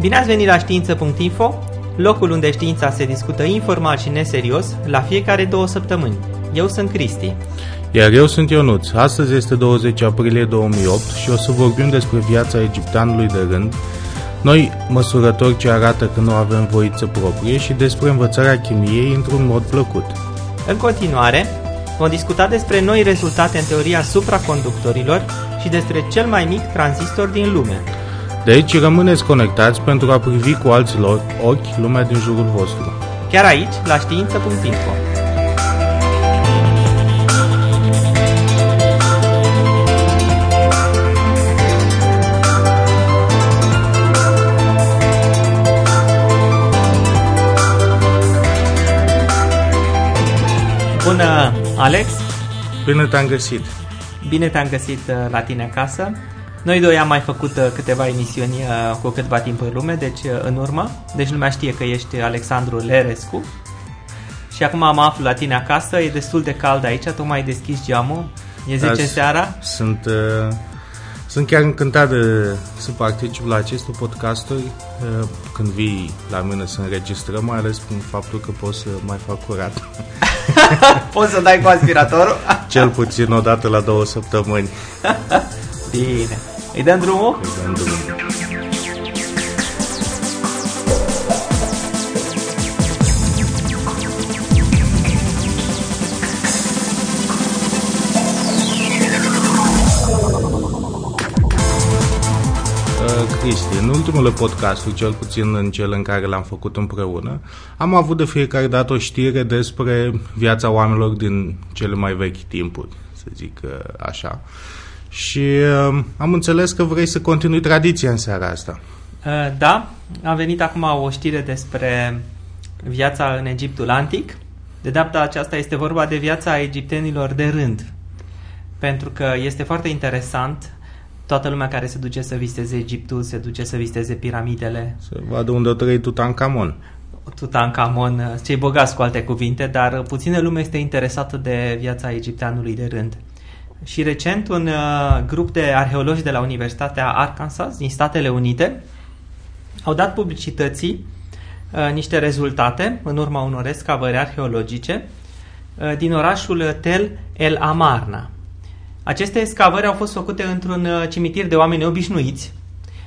Bine ați venit la știință.info, locul unde știința se discută informal și neserios la fiecare două săptămâni. Eu sunt Cristi. Iar eu sunt Ionuț. Astăzi este 20 aprilie 2008 și o să vorbim despre viața egipteanului de rând, noi măsurători ce arată că nu avem voință proprie și despre învățarea chimiei într-un mod plăcut. În continuare, vom discuta despre noi rezultate în teoria supraconductorilor și despre cel mai mic tranzistor din lume. De aici rămâneți conectați pentru a privi cu alți ochi lumea din jurul vostru. Chiar aici, la știință.info. Bună, Alex! Bine te-am găsit! Bine te-am găsit uh, la tine acasă. Noi doi am mai făcut uh, câteva emisiuni uh, cu câtva timp în lume, deci în urmă. Deci lumea știe că ești Alexandru Lerescu. Și acum am aflu la tine acasă, e destul de cald aici, tocmai ai deschis geamul. E 10 da, seara. Sunt, uh, sunt chiar încântat de să particip la aceste podcasturi uh, când vii la mine să înregistrăm, mai ales prin faptul că pot să mai fac curat. Poți să dai cu aspiratorul? Cel puțin o dată la două săptămâni. Bine. Îi dăm drumul? Îi dăm drumul. Cristi, în ultimele podcasturi, cel puțin în cel în care l-am făcut împreună, am avut de fiecare dată o știre despre viața oamenilor din cele mai vechi timpuri, să zic uh, așa. Și uh, am înțeles că vrei să continui tradiția în seara asta. Uh, da, am venit acum o știre despre viața în Egiptul Antic. De data aceasta este vorba de viața egiptenilor de rând. Pentru că este foarte interesant toată lumea care se duce să viziteze Egiptul, se duce să viziteze piramidele. Să vadă unde o trăi Tutankamon. Tutankamon, cei bogați cu alte cuvinte, dar puțină lume este interesată de viața egipteanului de rând. Și recent un uh, grup de arheologi de la Universitatea Arkansas din Statele Unite au dat publicității uh, niște rezultate în urma unor escavări arheologice uh, din orașul Tel El Amarna. Aceste escavări au fost făcute într-un uh, cimitir de oameni obișnuiți,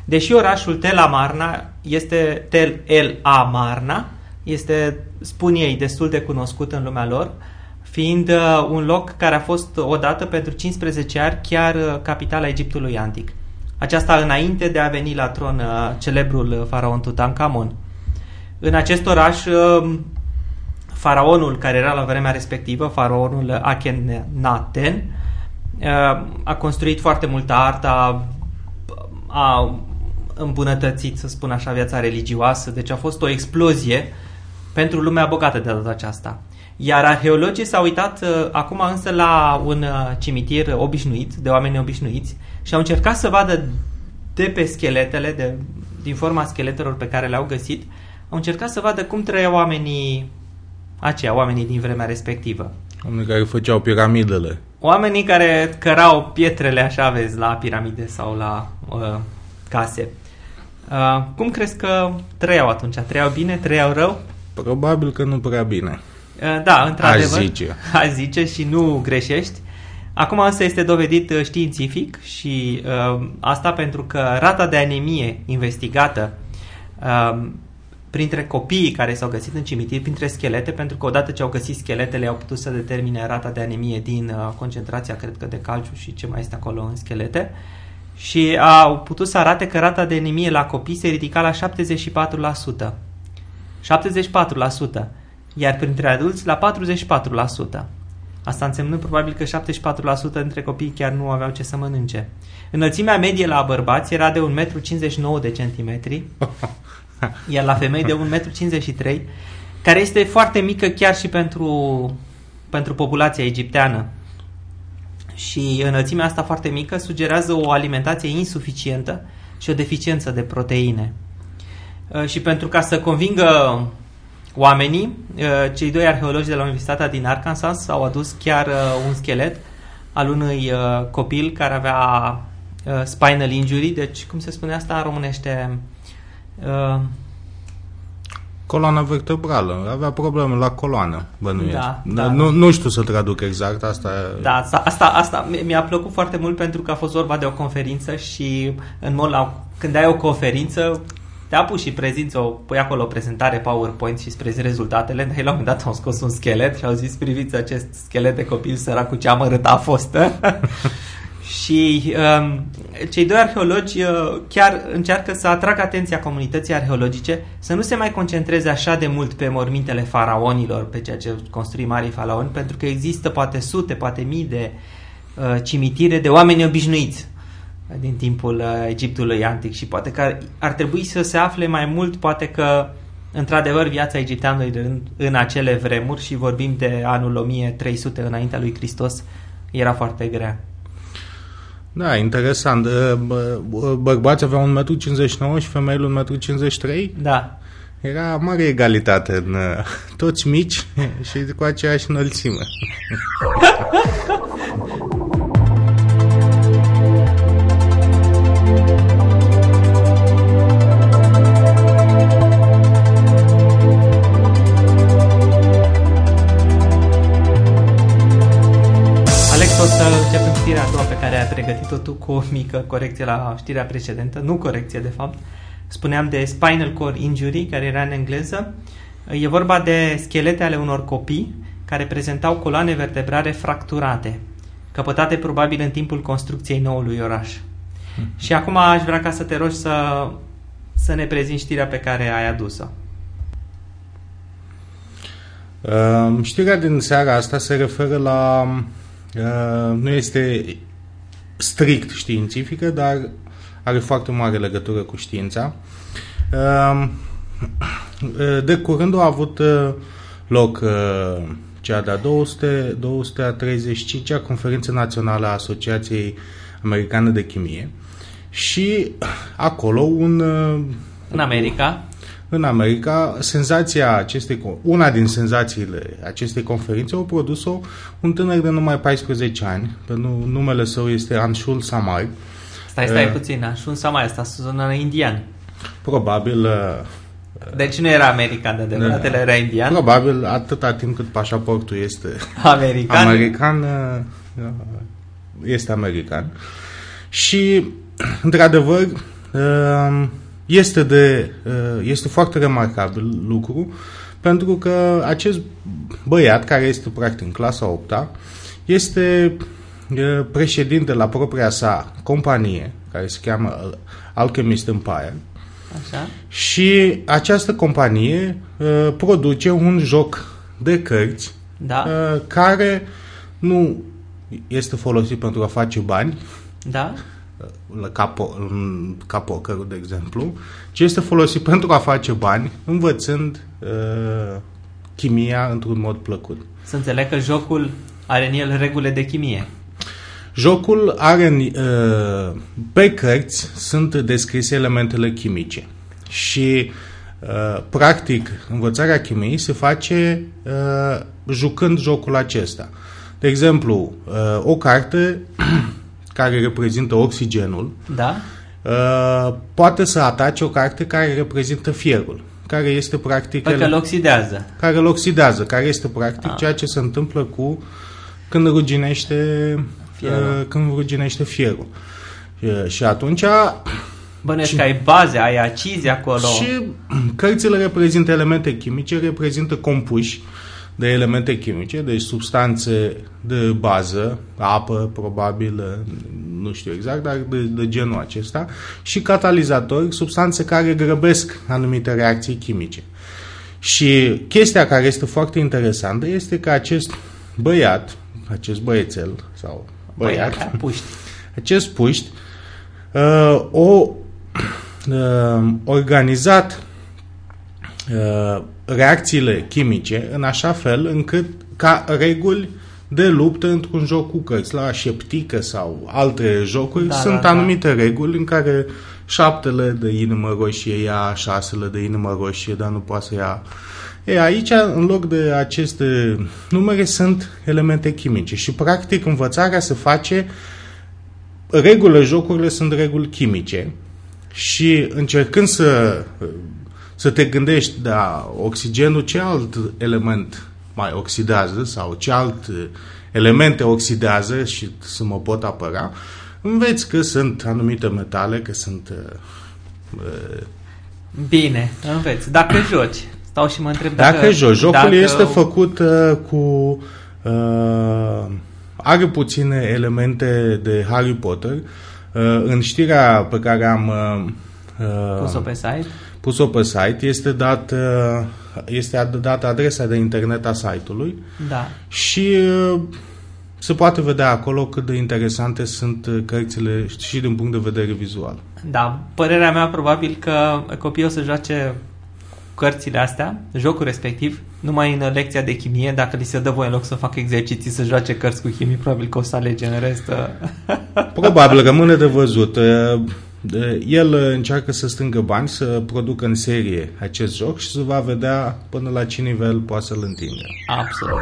deși orașul Tel Amarna este Tel El Amarna, este, spun ei, destul de cunoscut în lumea lor, fiind uh, un loc care a fost odată pentru 15 ani chiar uh, capitala Egiptului antic. Aceasta înainte de a veni la tron celebrul faraon Tutankhamon. În acest oraș, faraonul care era la vremea respectivă, faraonul Akhenaten, a construit foarte multă artă, a, a îmbunătățit, să spun așa, viața religioasă, deci a fost o explozie pentru lumea bogată de data aceasta. Iar arheologii s-au uitat uh, acum însă la un uh, cimitir obișnuit, de oameni obișnuiți, și au încercat să vadă de pe scheletele, de, din forma scheletelor pe care le-au găsit, au încercat să vadă cum trăiau oamenii aceia, oamenii din vremea respectivă. Oamenii care făceau piramidele. Oamenii care cărau pietrele, așa vezi, la piramide sau la uh, case. Uh, cum crezi că trăiau atunci? Trăiau bine? Trăiau rău? Probabil că nu prea bine. Uh, da, într-adevăr. Aș zice. Aș zice și nu greșești. Acum asta este dovedit uh, științific și uh, asta pentru că rata de anemie investigată uh, printre copiii care s-au găsit în cimitir, printre schelete, pentru că odată ce au găsit scheletele au putut să determine rata de anemie din uh, concentrația, cred că de calciu și ce mai este acolo în schelete, și au putut să arate că rata de anemie la copii se ridica la 74%. 74%, iar printre adulți la 44%. Asta însemnând probabil că 74% dintre copii chiar nu aveau ce să mănânce. Înălțimea medie la bărbați era de 1,59 de centimetri, iar la femei de 1,53 m, care este foarte mică chiar și pentru, pentru populația egipteană. Și înălțimea asta foarte mică sugerează o alimentație insuficientă și o deficiență de proteine. Uh, și pentru ca să convingă oamenii, uh, cei doi arheologi de la Universitatea din Arkansas au adus chiar uh, un schelet al unui copil care avea spinal injury, deci cum se spune asta în românește? Uh, Coloana vertebrală. Avea probleme la coloană, bănuiesc. Da, da. Nu, nu știu să traduc exact, asta Da, asta, asta, asta mi- mi-a plăcut foarte mult pentru că a fost vorba de o conferință și în mod la, când ai o conferință te apuci și prezinți o, pui acolo o prezentare PowerPoint și îți prezinți rezultatele, dar ei la un moment dat au scos un schelet și au zis priviți acest schelet de copil sărac cu ce amărât a fost. și um, cei doi arheologi uh, chiar încearcă să atragă atenția comunității arheologice să nu se mai concentreze așa de mult pe mormintele faraonilor, pe ceea ce construi marii faraoni, pentru că există poate sute, poate mii de uh, cimitire de oameni obișnuiți din timpul uh, Egiptului antic și poate că ar, ar trebui să se afle mai mult, poate că într-adevăr viața egipteanului în, în acele vremuri și vorbim de anul 1300 înaintea lui Hristos era foarte grea. Da, interesant. Uh, bă- bă- Bărbații aveau 1,59 m și femeile 1,53 m? Da. Era mare egalitate în uh, toți mici și cu aceeași înălțime. pregătit-o tu cu o mică corecție la știrea precedentă, nu corecție de fapt. Spuneam de spinal cord injury, care era în engleză. E vorba de schelete ale unor copii care prezentau coloane vertebrale fracturate, căpătate probabil în timpul construcției noului oraș. Și acum aș vrea ca să te rogi să, să ne prezinti știrea pe care ai adus-o. Uh, Știrea din seara asta se referă la... uh, Nu este strict științifică, dar are foarte mare legătură cu știința. Uh, uh, De curând a avut uh, loc uh, cea de-a 200, 235-a conferință națională a Asociației Americane de Chimie și acolo un uh, În America, în America, senzația acestei, una din senzațiile acestei conferințe au produs-o un tânăr de numai 14 ani, pe nu, numele său este Anshul Samar, stai, stai Eh. puțin, așa sama asta sună indian. probabil, uh, Deci nu era american de adevărat, Da. el era indian. probabil atâta timp cât pașaportul este American. american, uh, este american. Și, într-adevăr, uh, este, de, uh, este foarte remarcabil lucru, pentru că acest băiat, care este practic în clasa 8 este uh, președinte la propria sa companie, care se cheamă Alchemist Empire, Așa. și această companie uh, produce un joc de cărți Da, uh, care nu este folosit pentru a face bani, da. Uh, la ca, po- în- ca pokerul, de exemplu, ci este folosit pentru a face bani, învățând uh, chimia într-un mod plăcut. Să înțeleg că jocul are în el regulile de chimie. Jocul are în, uh, pe cărți sunt descrise elementele chimice și uh, practic învățarea chimiei se face uh, jucând jocul acesta. De exemplu, uh, o carte care reprezintă oxigenul Da? uh, poate să atace o carte care reprezintă fierul, care este practic Păi că îl oxidează. care îl oxidează, care este practic Ah. ceea ce se întâmplă cu când ruginește Fierul. uh, când ruginește fierul. Uh, Și atunci Bănuiesc că ai baze, ai acizi acolo. și cărțile reprezintă elemente chimice, reprezintă compuși de elemente chimice, deci substanțe de bază, apă probabil, uh, nu știu exact, dar de, de genul acesta, și catalizatori, substanțe care grăbesc anumite reacții chimice. Și chestia care este foarte interesantă este că acest băiat, acest băiețel sau băiat, Băi, puști. acest puști uh, o uh, organizat uh, reacțiile chimice în așa fel încât ca reguli de luptă într-un joc cu cărți, la șeptică sau alte jocuri, Da, sunt da, da. anumite reguli în care șaptele de inimă roșie ia șasele de inimă roșie, dar nu poate să ia... E, aici, în loc de aceste numere, sunt elemente chimice și, practic, învățarea se face regulile jocurile sunt reguli chimice și încercând să, să te gândești, da, oxigenul ce alt element mai oxidează sau ce alt elemente oxidează și să mă pot apăra, înveți că sunt anumite metale, că sunt... Uh, Bine, înveți. Dacă joci, stau și mă întreb dacă... Dacă joci, jocul dacă... este făcut uh, cu... Uh, are puține elemente de Harry Potter. Uh, în știrea pe care am... Uh, uh Pus-o pe site? Pus-o pe site, este dat... Uh, este dată adresa de internet a site-ului da. și uh, se poate vedea acolo cât de interesante sunt uh, cărțile și din punct de vedere vizual. Da, părerea mea probabil că copiii o să joace cărțile astea, jocul respectiv, numai în lecția de chimie, dacă li se dă voie în loc să facă exerciții să joace cărți cu chimie, probabil că o să alege în rest. Probabil, rămâne de văzut. El încearcă să strângă bani, să producă în serie acest joc și să va vedea până la ce nivel poate să-l întingă. Absolut.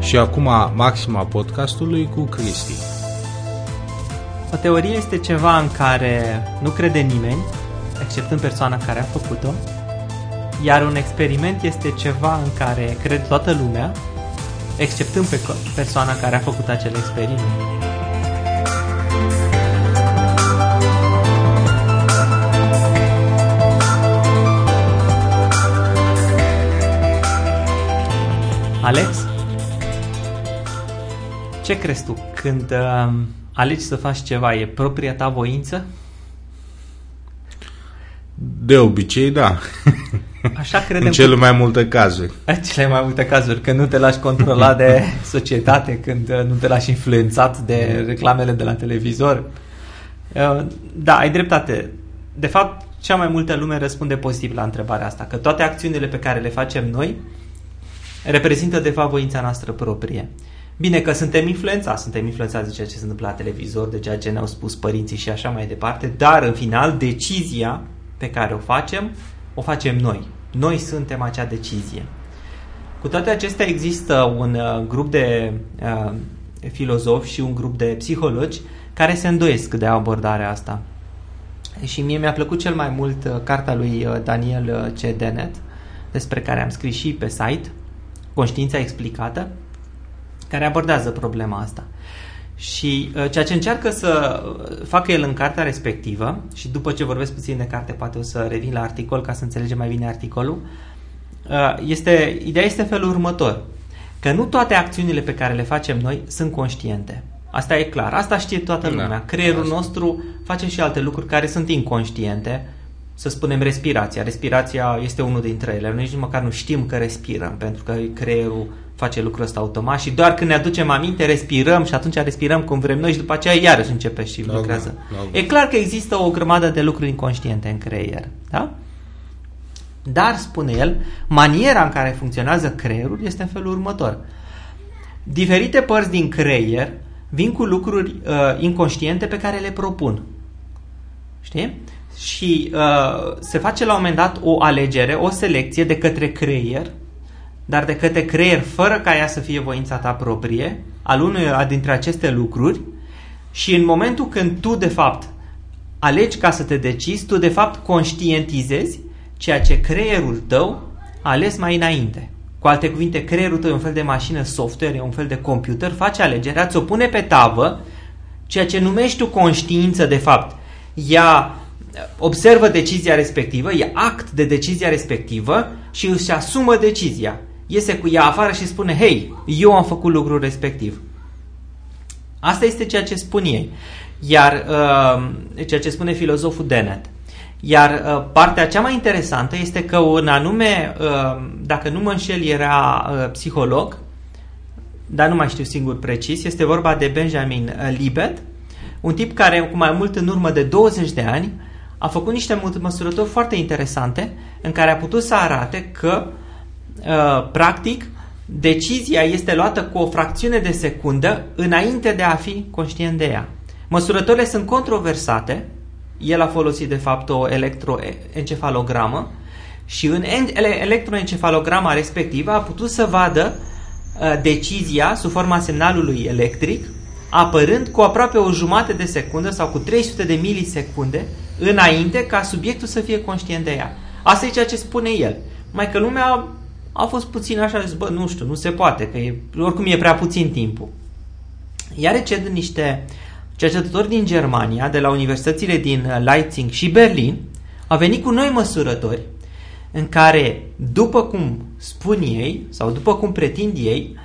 Și acum maxima podcastului cu Cristi. O teorie este ceva în care nu crede nimeni, exceptând persoana care a făcut-o, iar un experiment este ceva în care crede toată lumea, exceptând pe persoana care a făcut acel experiment. Alex? Ce crezi tu? Când uh, alegi să faci ceva, e propria ta voință? De obicei, da. Așa credem. în cele mai multe cazuri. În cele mai multe cazuri, când nu te lași controlat de societate, când uh, nu te lași influențat de reclamele de la televizor. Uh, da, ai dreptate. De fapt, cea mai multă lume răspunde pozitiv la întrebarea asta, că toate acțiunile pe care le facem noi reprezintă de fapt voința noastră proprie. Bine că suntem influențați, suntem influențați de ceea ce se întâmplă la televizor, de ceea ce ne-au spus părinții și așa mai departe, dar în final decizia pe care o facem, o facem noi. Noi suntem acea decizie. Cu toate acestea există un uh, grup de uh, filozofi și un grup de psihologi care se îndoiesc de abordarea asta. Și mie mi-a plăcut cel mai mult uh, cartea lui uh, Daniel uh, C. Dennett, despre care am scris și pe site, Conștiința explicată, care abordează problema asta. Și uh, ceea ce încearcă să facă el în cartea respectivă, și după ce vorbesc puțin de carte, poate o să revin la articol ca să înțelegem mai bine articolul, uh, este, ideea este felul următor. Că nu toate acțiunile pe care le facem noi sunt conștiente. Asta e clar. Asta știe toată da. lumea. Da, Creierul asta. nostru face și alte lucruri care sunt inconștiente. Să spunem respirația. Respirația este unul dintre ele. Noi nici măcar nu știm că respirăm, pentru că creierul face lucrul ăsta automat și doar când ne aducem aminte, respirăm și atunci respirăm cum vrem noi și după aceea iarăși începe și da, lucrează. Da, da. E clar că există o grămadă de lucruri inconștiente în creier. Da? Dar, spune el, maniera în care funcționează creierul este în felul următor. Diferite părți din creier vin cu lucruri uh, inconștiente pe care le propun. Știi? Și uh, se face la un moment dat o alegere, o selecție de către creier dar de către creier fără ca ea să fie voința ta proprie, al unui dintre aceste lucruri și în momentul când tu de fapt alegi ca să te decizi, tu de fapt conștientizezi ceea ce creierul tău a ales mai înainte. Cu alte cuvinte, creierul tău e un fel de mașină software, e un fel de computer, face alegerea, ți-o pune pe tavă, ceea ce numești tu conștiință de fapt. Ea observă decizia respectivă, e act de decizia respectivă și își asumă decizia iese cu ea afară și spune, hei, eu am făcut lucrul respectiv. Asta este ceea ce spun ei. Iar uh, ceea ce spune filozoful Dennett. Iar uh, partea cea mai interesantă este că un anume, uh, dacă nu mă înșel, era uh, psiholog, dar nu mai știu singur precis, este vorba de Benjamin uh, Libet, un tip care cu mai mult în urmă de 20 de ani a făcut niște măsurători foarte interesante în care a putut să arate că uh, Uh, practic, decizia este luată cu o fracțiune de secundă înainte de a fi conștient de ea. Măsurătorile sunt controversate, el a folosit de fapt o electroencefalogramă și în electroencefalograma respectivă a putut să vadă uh, decizia sub forma semnalului electric apărând cu aproape o jumătate de secundă sau cu 300 de milisecunde înainte ca subiectul să fie conștient de ea. Asta e ceea ce spune el. Mai că lumea a fost puțin așa, zis, bă, nu știu, nu se poate, că e, oricum e prea puțin timpul. Iar recent niște cercetători din Germania, de la universitățile din Leipzig și Berlin, au venit cu noi măsurători în care, după cum spun ei, sau după cum pretind ei,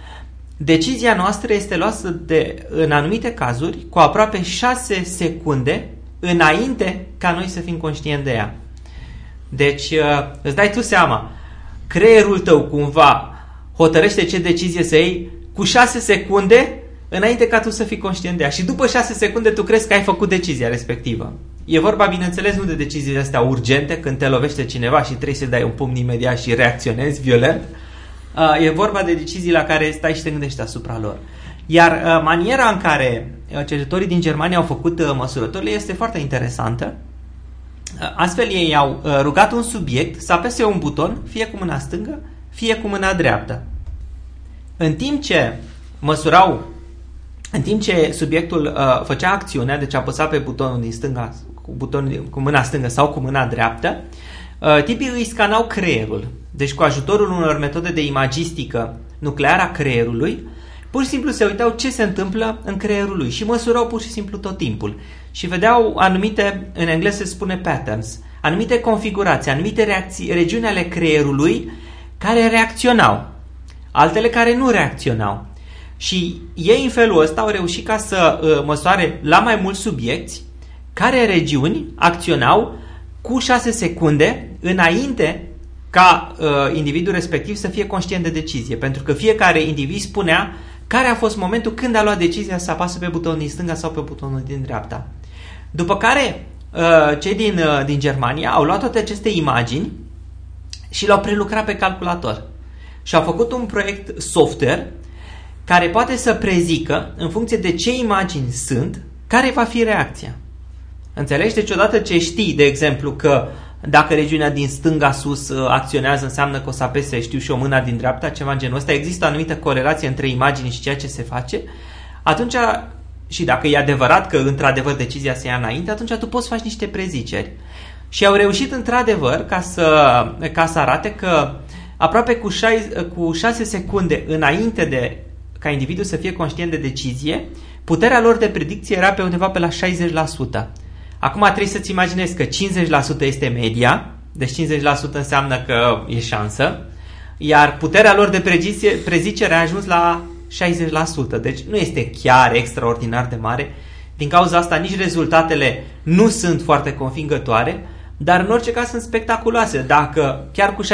decizia noastră este luată de, în anumite cazuri cu aproape 6 secunde înainte ca noi să fim conștienți de ea. Deci, uh, îți dai tu seama, creierul tău cumva hotărăște ce decizie să iei cu 6 secunde înainte ca tu să fii conștient de ea. Și după 6 secunde tu crezi că ai făcut decizia respectivă. E vorba, bineînțeles, nu de deciziile astea urgente, când te lovește cineva și trebuie să dai un pumn imediat și reacționezi violent. Uh, e vorba de decizii la care stai și te gândești asupra lor. Iar uh, maniera în care cercetătorii din Germania au făcut măsurătorile este foarte interesantă. Astfel ei au uh, rugat un subiect să apese un buton, fie cu mâna stângă, fie cu mâna dreaptă. În timp ce măsurau, în timp ce subiectul uh, făcea acțiunea, deci apăsa pe butonul din stânga, cu, buton, cu mâna stângă sau cu mâna dreaptă, uh, tipii îi scanau creierul. Deci cu ajutorul unor metode de imagistică nucleară a creierului, Pur și simplu se uitau ce se întâmplă în creierul lui și măsurau pur și simplu tot timpul. Și vedeau anumite, în engleză se spune patterns, anumite configurații, anumite reacții, regiuni ale creierului care reacționau, altele care nu reacționau. Și ei în felul ăsta au reușit ca să uh, măsoare la mai mulți subiecti care regiuni acționau cu 6 secunde înainte ca uh, individul respectiv să fie conștient de decizie. Pentru că fiecare individ spunea care a fost momentul când a luat decizia să apasă pe butonul din stânga sau pe butonul din dreapta. După care, uh, cei din, uh, din Germania au luat toate aceste imagini și le-au prelucrat pe calculator. Și au făcut un proiect software care poate să prezică, în funcție de ce imagini sunt, care va fi reacția. Înțelegi? Deci odată ce știi, de exemplu, că dacă regiunea din stânga sus uh, acționează, înseamnă că o să apese, știu și o mâna din dreapta, ceva în genul ăsta. Există o anumită corelație între imagini și ceea ce se face. Atunci, și dacă e adevărat că într-adevăr decizia se ia înainte, atunci tu poți face niște preziceri. Și au reușit într-adevăr ca să, ca să arate că aproape cu 6, cu 6 secunde înainte de ca individul să fie conștient de decizie, puterea lor de predicție era pe undeva pe la 60%. Acum trebuie să-ți imaginezi că 50% este media, deci 50% înseamnă că e șansă, iar puterea lor de prezicie, prezicere a ajuns la 60%, deci nu este chiar extraordinar de mare. Din cauza asta nici rezultatele nu sunt foarte convingătoare, dar în orice caz sunt spectaculoase. Dacă chiar cu 60%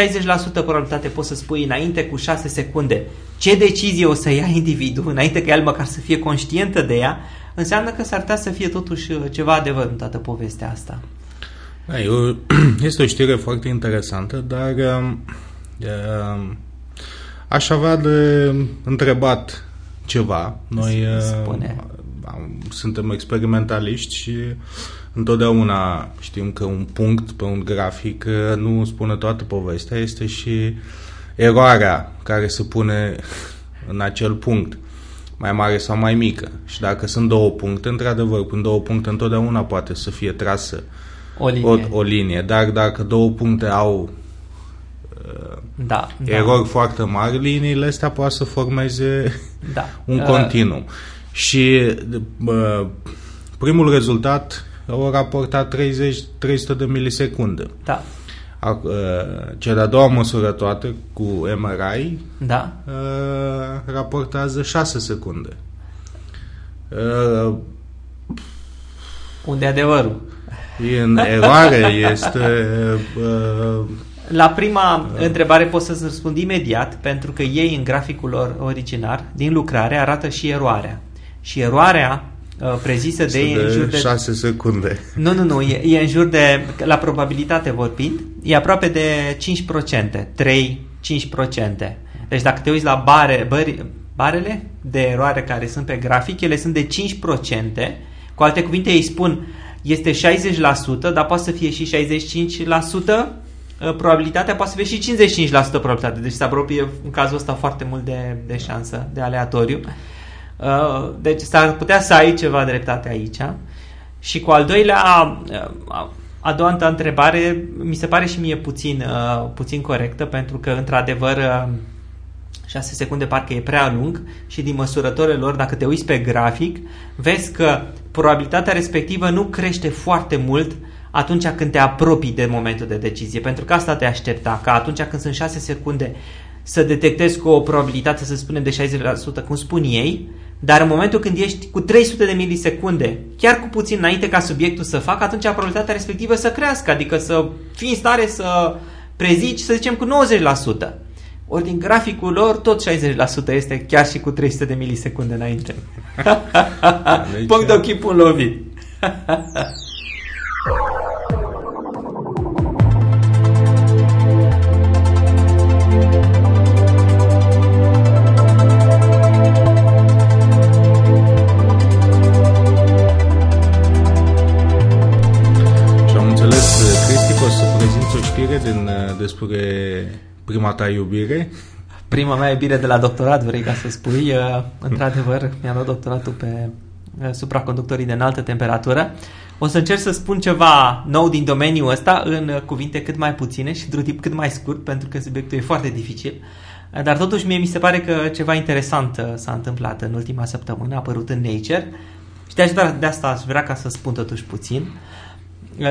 probabilitate poți să spui înainte cu 6 secunde ce decizie o să ia individul, înainte ca el măcar să fie conștientă de ea, înseamnă că s-ar putea să fie totuși uh, ceva adevăr în toată povestea asta. Da, eu, este o știre foarte interesantă, dar uh, uh, aș avea de întrebat ceva. Noi uh, Spune. suntem experimentaliști și întotdeauna știm că un punct pe un grafic uh, nu spune toată povestea, este și eroarea care se pune în acel punct mai mare sau mai mică. Și dacă sunt două puncte, într-adevăr, când două puncte întotdeauna poate să fie trasă o linie. O, o linie. Dar dacă două puncte au uh, da, erori da. foarte mari, liniile astea poate să formeze da. un uh. continuum. Și uh, primul rezultat au raportat 30, 300 de milisecunde. Da. Cea de-a doua măsurătoare cu MRI da. raportează 6 secunde. Unde adevărul? În eroare este... La prima întrebare pot să răspund imediat, pentru că ei în graficul lor originar, din lucrare, arată și eroarea. Și eroarea Uh, prezisă de, de în jur de 6 secunde. Nu, nu, nu, e, e în jur de la probabilitate vorbind, e aproape de 5%, 3 5%. Deci dacă te uiți la bare, bări, barele de eroare care sunt pe grafic, ele sunt de 5%. Cu alte cuvinte, ei spun este 60%, dar poate să fie și 65%, uh, probabilitatea poate să fie și 55% probabilitate, deci se apropie în cazul ăsta foarte mult de, de șansă, de aleatoriu. Uh, deci s-ar putea să ai ceva dreptate aici. Și cu al doilea, uh, a doua întrebare mi se pare și mie puțin, puțin corectă, pentru că, într-adevăr, 6 secunde parcă e prea lung și din măsurătorile lor, dacă te uiți pe grafic, vezi că probabilitatea respectivă nu crește foarte mult atunci când te apropii de momentul de decizie, pentru că asta te aștepta, ca atunci când sunt 6 secunde să detectezi cu o probabilitate, să spunem, de 60%, cum spun ei, dar în momentul când ești cu 300 de milisecunde, chiar cu puțin înainte ca subiectul să facă, atunci probabilitatea respectivă să crească, adică să fii în stare să prezici, să zicem, cu 90%. Ori din graficul lor, tot 60% este chiar și cu 300 de milisecunde înainte. Deci... Punct de ochii lovit. din, despre prima ta iubire? Prima mea iubire de la doctorat, vrei ca să spui. Uh, într-adevăr, mi-am luat doctoratul pe uh, supraconductorii de înaltă temperatură. O să încerc să spun ceva nou din domeniul ăsta în uh, cuvinte cât mai puține și într-un timp cât mai scurt, pentru că subiectul e foarte dificil. Dar totuși mie mi se pare că ceva interesant s-a întâmplat în ultima săptămână, a apărut în Nature și de, de asta aș vrea ca să spun totuși puțin.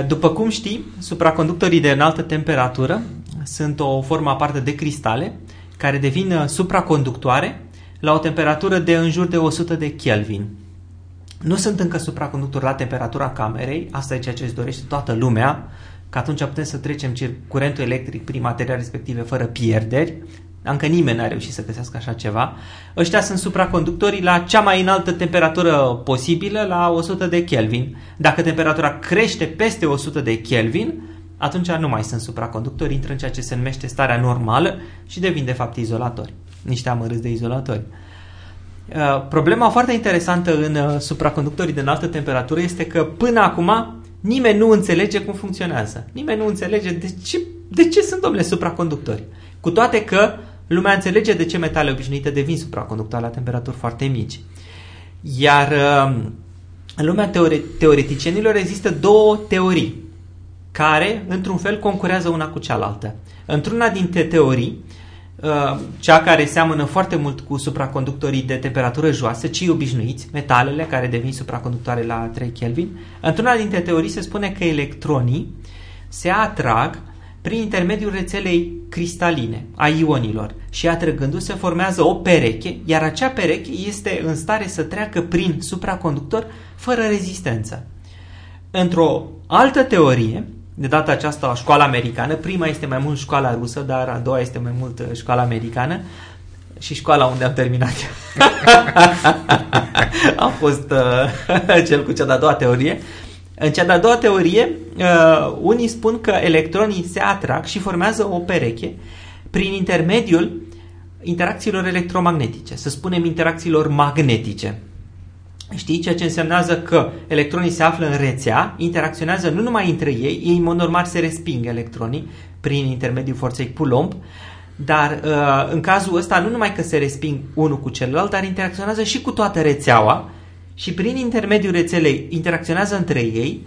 După cum știi, supraconductorii de înaltă temperatură sunt o formă aparte de cristale care devin uh, supraconductoare la o temperatură de în jur de 100 de Kelvin. Nu sunt încă supraconductori la temperatura camerei, asta e ceea ce își dorește toată lumea, că atunci putem să trecem curentul electric prin materiale respective fără pierderi, încă nimeni n-a reușit să găsească așa ceva. Ăștia sunt supraconductorii la cea mai înaltă temperatură posibilă, la 100 de Kelvin. Dacă temperatura crește peste 100 de Kelvin, atunci nu mai sunt supraconductori, intră în ceea ce se numește starea normală și devin de fapt izolatori. Niște amărâți de izolatori. Uh, problema foarte interesantă în uh, supraconductorii de înaltă temperatură este că până acum nimeni nu înțelege cum funcționează. Nimeni nu înțelege de ce, de ce sunt, domnule, supraconductori. Cu toate că lumea înțelege de ce metale obișnuite devin supraconductoare la temperaturi foarte mici. Iar uh, în lumea teore- teoreticienilor există două teorii care, într-un fel, concurează una cu cealaltă. Într-una dintre teorii, uh, cea care seamănă foarte mult cu supraconductorii de temperatură joasă, cei obișnuiți, metalele care devin supraconductoare la 3 Kelvin, într-una dintre teorii se spune că electronii se atrag prin intermediul rețelei cristaline a ionilor și atrăgându-se formează o pereche, iar acea pereche este în stare să treacă prin supraconductor fără rezistență. Într-o altă teorie, de data aceasta școala americană, prima este mai mult școala rusă, dar a doua este mai mult uh, școala americană și școala unde am terminat. am fost uh, cel cu cea de-a doua teorie. În cea de-a doua teorie, uh, unii spun că electronii se atrag și formează o pereche prin intermediul interacțiilor electromagnetice, să spunem interacțiilor magnetice. Știi? Ceea ce însemnează că electronii se află în rețea, interacționează nu numai între ei, ei în mod normal se resping electronii prin intermediul forței Coulomb, dar uh, în cazul ăsta nu numai că se resping unul cu celălalt, dar interacționează și cu toată rețeaua și prin intermediul rețelei interacționează între ei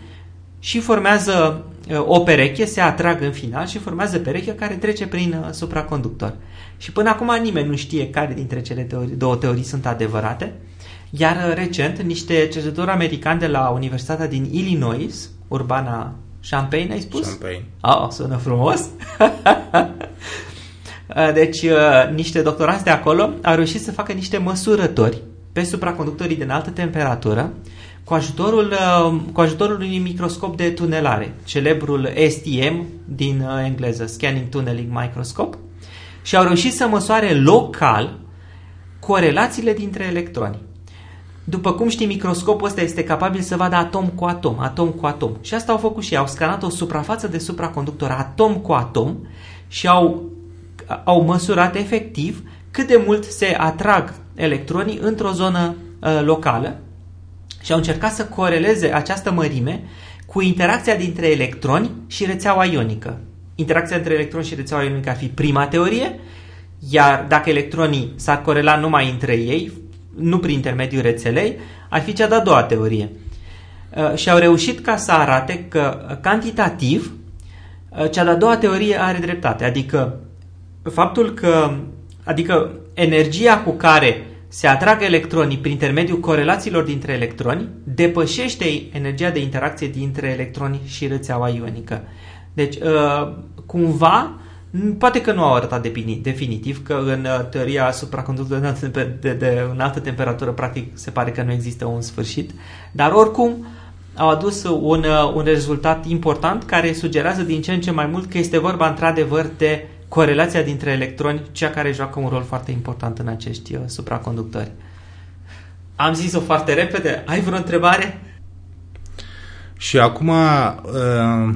și formează uh, o pereche, se atrag în final și formează perechea care trece prin uh, supraconductor. Și până acum nimeni nu știe care dintre cele teorii, două teorii sunt adevărate. Iar uh, recent, niște cercetători americani de la Universitatea din Illinois, Urbana Champaign, ai spus? Champaign. Ah, sună frumos! Uh, deci, uh, niște doctoranți de acolo au reușit să facă niște măsurători pe supraconductorii de înaltă temperatură cu ajutorul, cu ajutorul unui microscop de tunelare, celebrul STM din engleză, Scanning Tunneling Microscope, și au reușit să măsoare local corelațiile dintre electroni. După cum știi, microscopul ăsta este capabil să vadă atom cu atom, atom cu atom. Și asta au făcut și ei. Au scanat o suprafață de supraconductor atom cu atom și au, au măsurat efectiv cât de mult se atrag electronii într-o zonă uh, locală și au încercat să coreleze această mărime cu interacția dintre electroni și rețeaua ionică. interacția între electron și rețeaua ionică ar fi prima teorie, iar dacă electronii s-ar corela numai între ei, nu prin intermediul rețelei, ar fi cea de-a doua teorie. Uh, și au reușit ca să arate că cantitativ uh, cea de-a doua teorie are dreptate, adică faptul că adică energia cu care se atrag electronii prin intermediul corelațiilor dintre electroni depășește energia de interacție dintre electroni și rețeaua ionică. Deci, uh, cumva, poate că nu au arătat definitiv că în uh, teoria supraconductorului de, de, de înaltă temperatură, practic, se pare că nu există un sfârșit, dar oricum au adus un, uh, un rezultat important care sugerează din ce în ce mai mult că este vorba într-adevăr de corelația dintre electroni, cea care joacă un rol foarte important în acești uh, supraconductori. Am zis-o foarte repede. Ai vreo întrebare? Și acum uh,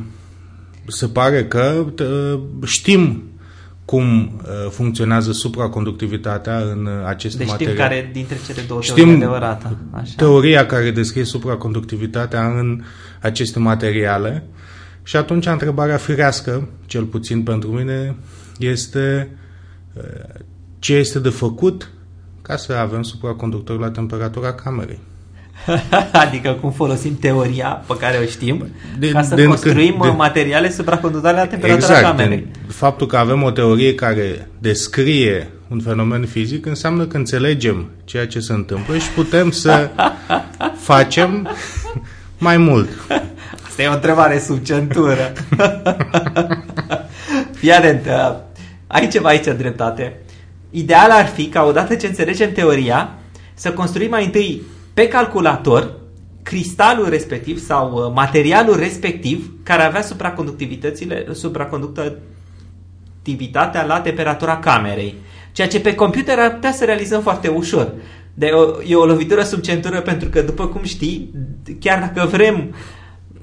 se pare că uh, știm cum uh, funcționează supraconductivitatea în aceste deci materiale. știm care dintre cele două știm adevărată. Așa. teoria care descrie supraconductivitatea în aceste materiale și atunci întrebarea firească, cel puțin pentru mine, este ce este de făcut ca să avem supraconductor la temperatura camerei. adică cum folosim teoria pe care o știm de, ca să de, construim de, materiale supraconductoare la temperatura exact, camerei. Faptul că avem o teorie care descrie un fenomen fizic înseamnă că înțelegem ceea ce se întâmplă și putem să facem mai mult. Asta e o întrebare sub centură. Fii atent, uh, ai ceva aici dreptate. Ideal ar fi ca odată ce înțelegem teoria, să construim mai întâi pe calculator cristalul respectiv sau uh, materialul respectiv care avea supraconductivitățile, supraconductivitatea la temperatura camerei. Ceea ce pe computer ar putea să realizăm foarte ușor. De o, e o lovitură sub centură pentru că, după cum știi, chiar dacă vrem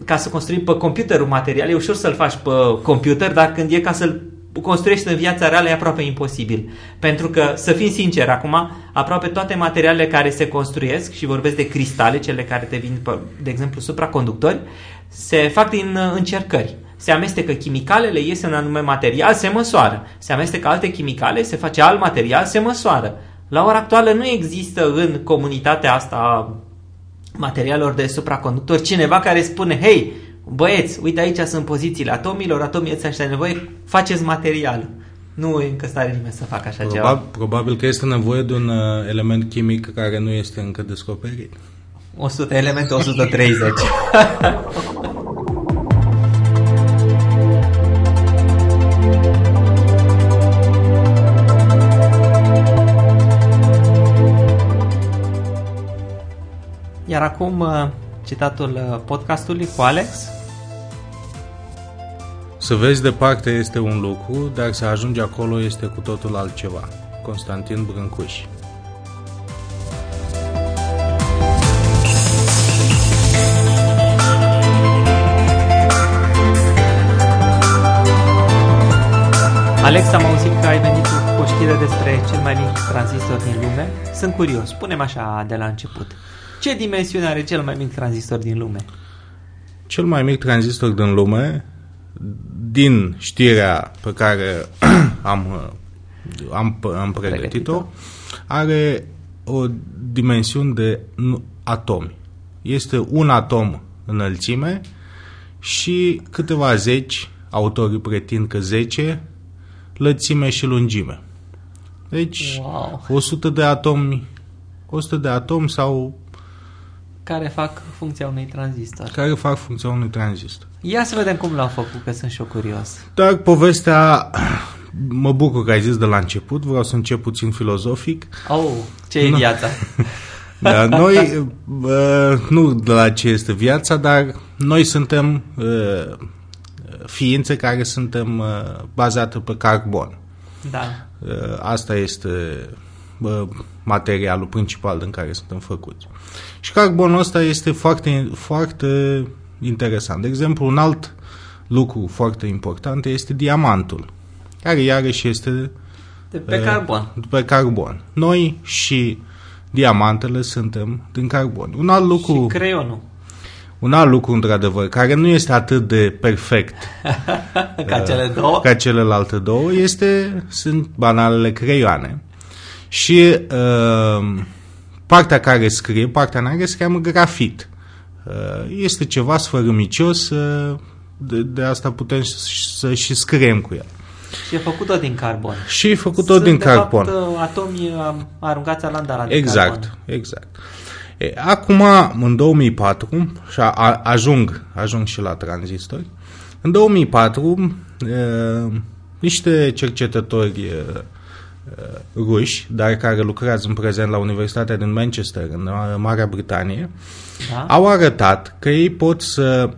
ca să construim pe computer un material, e ușor să-l faci pe computer, dar când e ca să-l construiești în viața reală e aproape imposibil. Pentru că, să fim sinceri acum, aproape toate materialele care se construiesc, și vorbesc de cristale, cele care te vin, de exemplu, supraconductori, se fac din uh, încercări. Se amestecă chimicalele, iese un anume material, se măsoară. Se amestecă alte chimicale, se face alt material, se măsoară. La ora actuală nu există în comunitatea asta a materialelor de supraconductori cineva care spune, hei, băieți, uite aici sunt pozițiile atomilor, atomii ăția ăștia nevoie, faceți material. Nu e încă stare nimeni să facă așa probabil, ceva. Probabil că este nevoie de un uh, element chimic care nu este încă descoperit. 100 elemente, 130. Iar acum uh, citatul uh, podcastului cu Alex. Să vezi departe este un lucru, dar să ajungi acolo este cu totul altceva. Constantin Brâncuș Alex, am auzit că ai venit cu o știre despre cel mai mic tranzistor din lume. Sunt curios, spunem așa de la început. Ce dimensiune are cel mai mic tranzistor din lume? Cel mai mic tranzistor din lume, din știrea pe care am, am, am pregătit-o, are o dimensiune de atomi. Este un atom înălțime și câteva zeci, autorii pretind că 10, lățime și lungime. Deci, wow. 100 de atomi 100 de atomi sau care fac funcția unui tranzistor. Care fac funcția unui tranzistor. Ia să vedem cum l-au făcut, că sunt și eu curios. Dar povestea, mă bucur că ai zis de la început, vreau să încep puțin filozofic. Oh, ce e viața? da, noi, uh, nu de la ce este viața, dar noi suntem uh, ființe care suntem uh, bazate pe carbon. Da. Uh, asta este uh, materialul principal din care suntem făcuți. Și carbonul ăsta este foarte, foarte interesant. De exemplu, un alt lucru foarte important este diamantul, care iarăși este de pe uh, carbon. De pe carbon. Noi și diamantele suntem din carbon. Un alt lucru... Și creionul. Un alt lucru, într-adevăr, care nu este atât de perfect ca cele două, ca celelalte două, este, sunt banalele creioane. Și uh, partea care scrie, partea neagră, se cheamă grafit. Uh, este ceva sfărâmicios, uh, de, de asta putem să și scriem cu el. Și e făcut tot din carbon. Și e făcut tot din de carbon. Fapt, atomi aruncați la andala de Exact, carbon. exact. E, acum, în 2004, și a, a, ajung, ajung și la tranzistori, în 2004, e, niște cercetători e, ruși, dar care lucrează în prezent la Universitatea din Manchester, în Marea Britanie, da? au arătat că ei pot să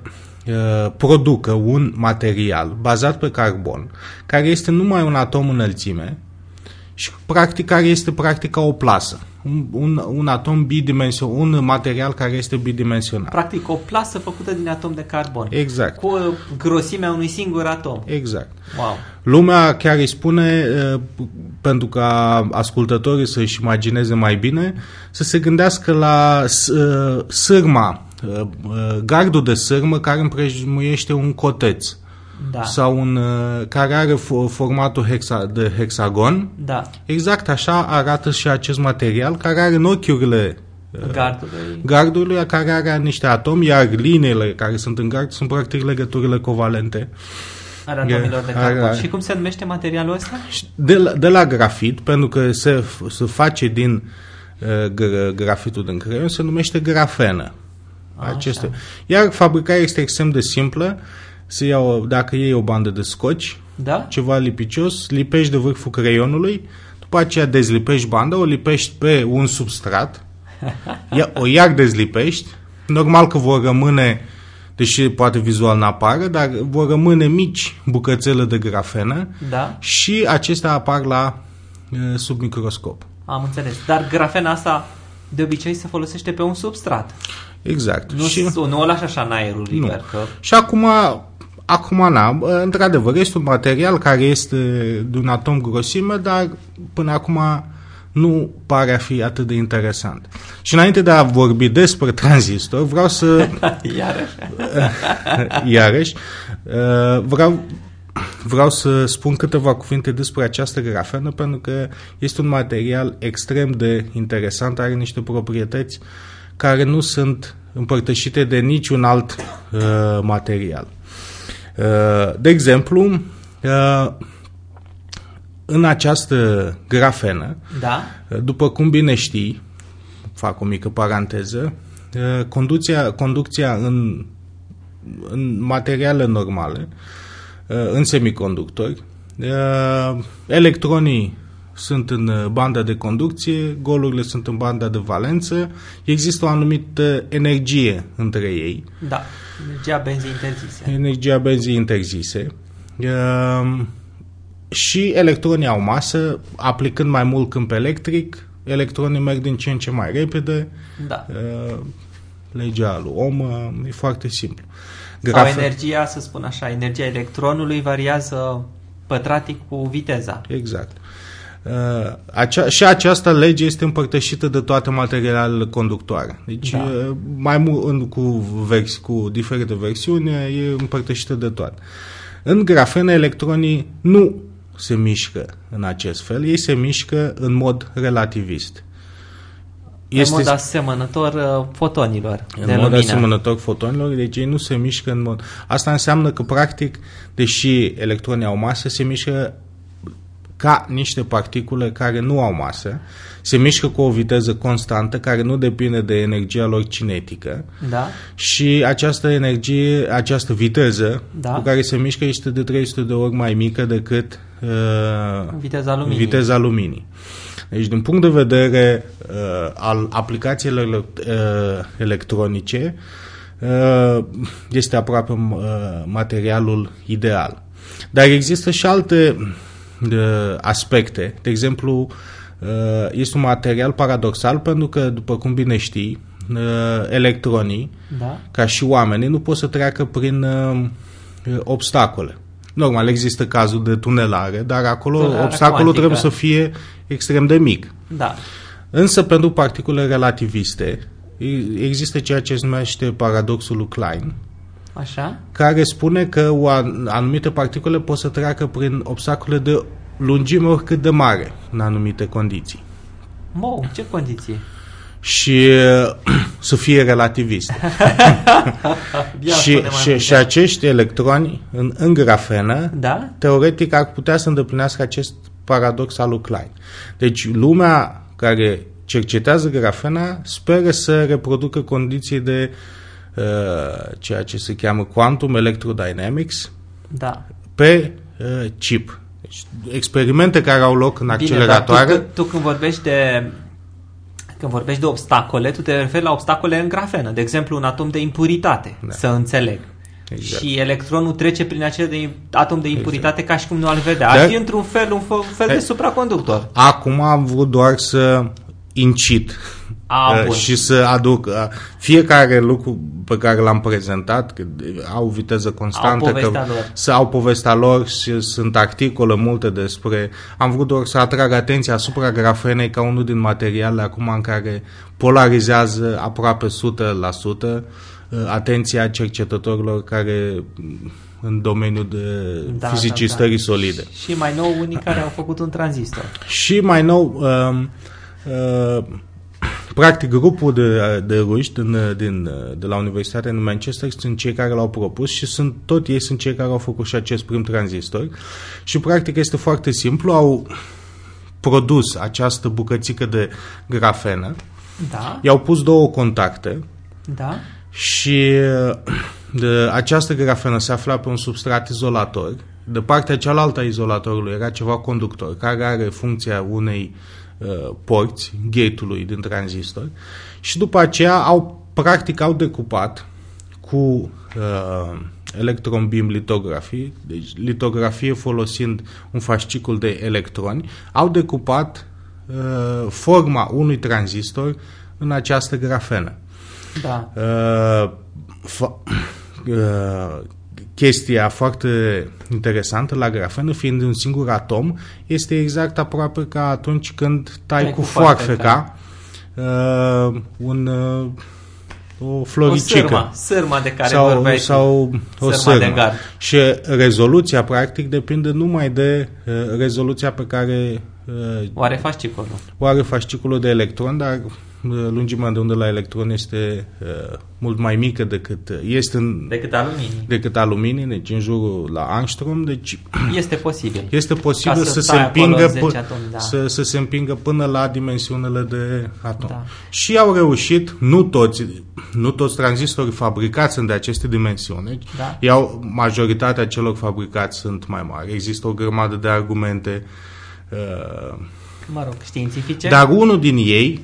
uh, producă un material bazat pe carbon, care este numai un atom înălțime și practic care este practic o plasă. Un, un, un atom bidimensional, un material care este bidimensional. Practic o plasă făcută din atom de carbon. Exact. Cu grosimea unui singur atom. Exact. Wow. Lumea chiar îi spune, uh, pentru ca ascultătorii să-și imagineze mai bine, să se gândească la uh, sârma, uh, gardul de sârmă care împrejmuiește un coteț. Da. Sau un care are formatul hexa, de hexagon. Da. Exact așa arată și acest material care are în ochiurile gardului. gardului care are niște atomi, iar liniile care sunt în gard sunt practic legăturile covalente. Are atomilor de carbon. Are, are. Și cum se numește materialul ăsta? De la, de la grafit, pentru că se, se face din uh, grafitul din creion, se numește grafenă. Aceste. Iar fabricarea este extrem de simplă. Se iau, dacă iei o bandă de scoci, da? ceva lipicios, lipești de vârful creionului, după aceea dezlipești banda, o lipești pe un substrat, ia, o iar dezlipești, normal că vor rămâne deși poate vizual n-apară, dar vor rămâne mici bucățele de grafenă da. și acestea apar la sub microscop. Am înțeles. Dar grafena asta de obicei se folosește pe un substrat. Exact. Nu, și, nu o lași așa în aerul liber. Că... Și acum, acum na, într-adevăr, este un material care este de un atom grosime, dar până acum nu pare a fi atât de interesant. Și înainte de a vorbi despre tranzistor, vreau să... Iarăși. Iarăși. Vreau, vreau să spun câteva cuvinte despre această grafenă, pentru că este un material extrem de interesant, are niște proprietăți care nu sunt împărtășite de niciun alt uh, material. Uh, de exemplu, uh, în această grafenă, da? după cum bine știi, fac o mică paranteză, conducția, conducția în, în materiale normale, în semiconductori, electronii sunt în banda de conducție, golurile sunt în banda de valență, există o anumită energie între ei. Da, energia benzii interzise. Energia benzii interzise și electronii au masă, aplicând mai mult câmp electric, electronii merg din ce în ce mai repede. Da. Uh, legea lui Ohm e foarte simplu. Graf... Sau energia, să spun așa, energia electronului variază pătratic cu viteza. Exact. Uh, acea, și această lege este împărtășită de toate materialele conductoare. Deci, da. uh, mai mult cu, vers, cu diferite versiuni, e împărtășită de toate. În grafene, electronii nu se mișcă în acest fel, ei se mișcă în mod relativist. Este, în mod asemănător uh, fotonilor în de mod lumină. asemănător fotonilor, deci ei nu se mișcă în mod... Asta înseamnă că, practic, deși electronii au masă, se mișcă ca niște particule care nu au masă, se mișcă cu o viteză constantă care nu depinde de energia lor cinetică da. și această energie, această viteză da. cu care se mișcă este de 300 de ori mai mică decât uh, viteza luminii. Viteza luminii. Deci, din punct de vedere uh, al aplicațiilor uh, electronice, uh, este aproape uh, materialul ideal. Dar există și alte uh, aspecte. De exemplu, uh, este un material paradoxal pentru că, după cum bine știi, uh, electronii, da. ca și oamenii, nu pot să treacă prin uh, obstacole. Normal, există cazul de tunelare, dar acolo Tunelarea obstacolul cuantică. trebuie să fie extrem de mic. Da. Însă, pentru particule relativiste, există ceea ce se numește paradoxul lui Klein, Așa? care spune că o an- anumite particule pot să treacă prin obstacole de lungime oricât de mare în anumite condiții. Mou, ce condiții? Și uh, să fie relativiste. Ia și, spune mai și, multe. și acești electroni în, în grafenă, Da? teoretic ar putea să îndeplinească acest paradox al lui Klein. Deci lumea care cercetează grafena speră să reproducă condiții de uh, ceea ce se cheamă quantum electrodynamics Da. pe uh, chip. Deci, experimente care au loc în Bine, acceleratoare. dar tu, tu când vorbești de când vorbești de obstacole, tu te referi la obstacole în grafenă, de exemplu un atom de impuritate, Da. să înțeleg. Exact. Și electronul trece prin acel de, atom de impuritate ca și cum nu ar vedea. Dar- Ar fi într-un fel un fel, fel de Hai. supraconductor. Acum am vrut doar să incit A, uh, bun. și să aduc uh, fiecare lucru pe care l-am prezentat, că au viteză constantă, Au povestea că lor. să au povestea lor și sunt articole multe despre... Am vrut doar să atrag atenția asupra grafenei ca unul din materialele acum în care polarizează aproape 100% uh, atenția cercetătorilor care mm, în domeniul de Da, fizicii da, da. stării solide. Și mai nou unii care au făcut un tranzistor. Și mai nou, uh, uh, practic grupul de, de ruși din, din, de la Universitatea din Manchester sunt cei care l-au propus și sunt tot ei sunt cei care au făcut și acest prim tranzistor. Și practic este foarte simplu, au produs această bucățică de grafenă, Da? i-au pus două contacte Da? și de, această grafenă se afla pe un substrat izolator. De partea cealaltă a izolatorului era ceva conductor care are funcția unei uh, porți, gate-ului din tranzistor și după aceea au practic au decupat cu uh, electron beam litografie, deci litografie folosind un fascicul de electroni, au decupat uh, forma unui tranzistor în această grafenă. Da. Uh, fa- uh, chestia foarte interesantă la grafenă, fiind un singur atom, este exact aproape ca atunci când tai Tai cu cu foarfeca uh, un, uh, o O floricică. sârma, sârma de care sau, vorbeai tu. sau o Sârma de sârmă. gard. Și rezoluția, practic, depinde numai de uh, rezoluția pe care uh, Oare faci cicolul? o are fasciculul de electron, dar uh, lungimea de undă la electron este uh, mult mai mică decât uh, este în, Decât aluminii. decât aluminii, deci în jurul la angstrom, deci Este posibil. este posibil Ca să să, se stai acolo împingă 10 pă- atomi, da. să, să se împingă până la dimensiunile de atom. Da. Și au reușit, nu toți, nu toți tranzistorii fabricați sunt de aceste dimensiuni. Da. Iau, majoritatea celor fabricați sunt mai mari. Există o grămadă de argumente uh, Mă rog, științifice. dar unul din ei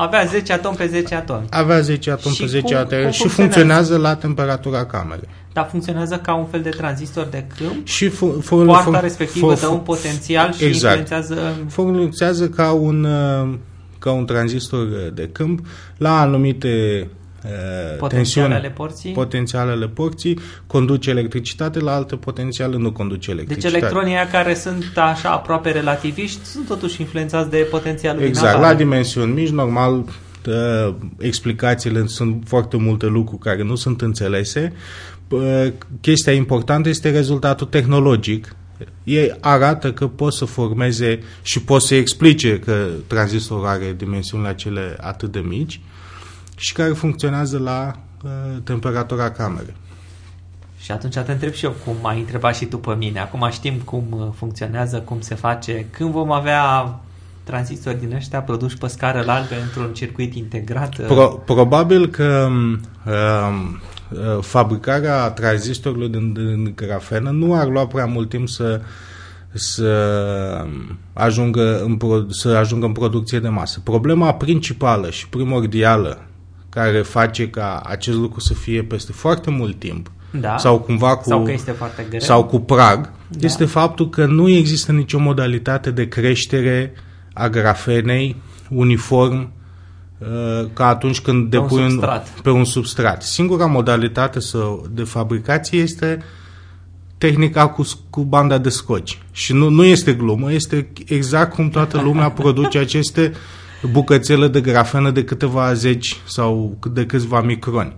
Avea 10 atomi pe 10 atomi. avea 10 atomi Și pe 10 cum- atomi cum și funcționează? funcționează la temperatura camerei. Dar funcționează ca un fel de tranzistor de câmp. Și fu- fu- Poarta fu- respectivă fu- dă un potențial și exact. influențează... funcționează ca un, uh, ca un tranzistor de câmp la anumite uh, Potențiale tensiuni ale porții. potențialele porții, conduce electricitate, la alte potențiale nu conduce Deci electricitate. electronii aia care sunt așa aproape relativiști sunt totuși influențați de potențialul din Exact, afară. la dimensiuni mici, normal, uh, explicațiile sunt foarte multe lucruri care nu sunt înțelese. Uh, Chestia importantă este rezultatul tehnologic. Ei arată că pot să formeze și pot să explice că tranzistorul are dimensiunile acele atât de mici și care funcționează la uh, temperatura camerei. Și atunci te întreb și eu cum ai întrebat și tu pe mine. Acum știm cum uh, funcționează, cum se face. Când vom avea tranzistori din ăștia produși pe scară largă într-un circuit integrat? uh, Pro, probabil că um, um, uh, fabricarea tranzistorilor din, din grafenă nu ar lua prea mult timp să să ajungă, în, pro- să ajungă în producție de masă. Problema principală și primordială care face ca acest lucru să fie peste foarte mult timp da. sau cumva cu, Sau că este foarte greu. sau cu prag, Da. este faptul că nu există nicio modalitate de creștere a grafenei uniform uh, ca atunci când Pe un depui substrat. pe un substrat. Singura modalitate să, de fabricație este tehnica cu, cu banda de scoci. Și nu, nu este glumă, este exact cum toată lumea produce aceste bucățele de grafenă de câteva zeci sau de câțiva microni.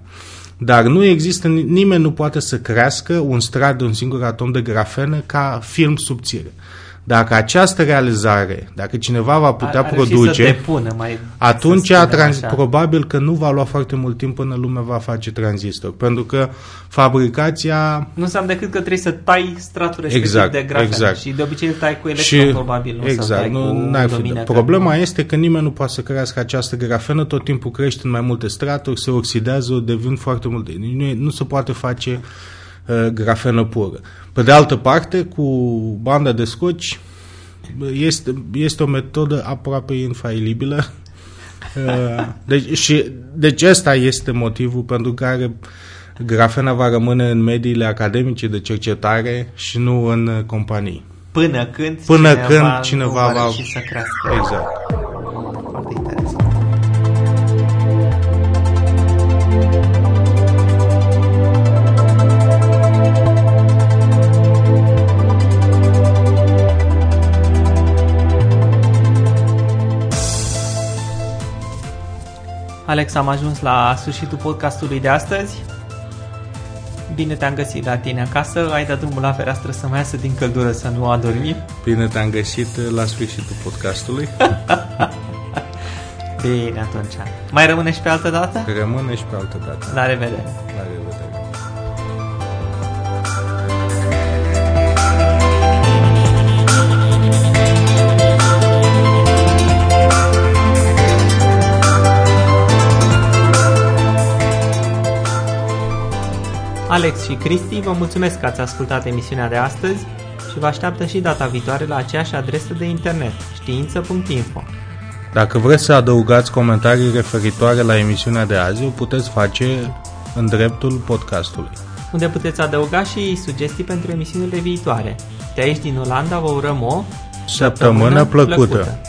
Dar nu există, nimeni nu poate să crească un strat de un singur atom de grafenă ca film subțire. Dacă această realizare, dacă cineva va putea Ar- ar produce, să depună, mai, atunci să spunem trans- așa. probabil că nu va lua foarte mult timp până lumea va face tranzistor, pentru că fabricația Nu înseamnă decât că trebuie să tai stratul respectiv Exact, de grafen. exact. Și de obicei îl tai cu electron, și probabil, nu să exact, tai nu, cu n-ai fi- lumină Problema carbon. este că nimeni nu poate să crească această grafenă, tot timpul crește în mai multe straturi, se oxidează, devin foarte multe. Nu, e- nu se poate face uh, grafenă pură. Pe de altă parte, cu banda de scoci, este, este o metodă aproape infailibilă. Uh, Deci, și, deci ăsta este motivul pentru care grafena va rămâne în mediile academice de cercetare și nu în uh, companii. Până când Până cineva, când cineva nu va va- reuși să crească. Exact. Alex, am ajuns la sfârșitul podcastului de astăzi. Bine te-am găsit la tine acasă, ai dat drumul la fereastră să mai iasă din căldură să nu adormi. Bine te-am găsit la sfârșitul podcastului. Bine atunci. Mai rămâne și pe altă dată? Rămâne și pe altă dată. La revedere! La revedere. Alex și Cristi, vă mulțumesc că ați ascultat emisiunea de astăzi și vă așteaptă și data viitoare la aceeași adresă de internet, știință.info. Dacă vreți să adăugați comentarii referitoare la emisiunea de azi, o puteți face în dreptul podcastului. unde puteți adăuga și sugestii pentru emisiunile viitoare. De aici din Olanda vă urăm o Săptămână plăcută! plăcută.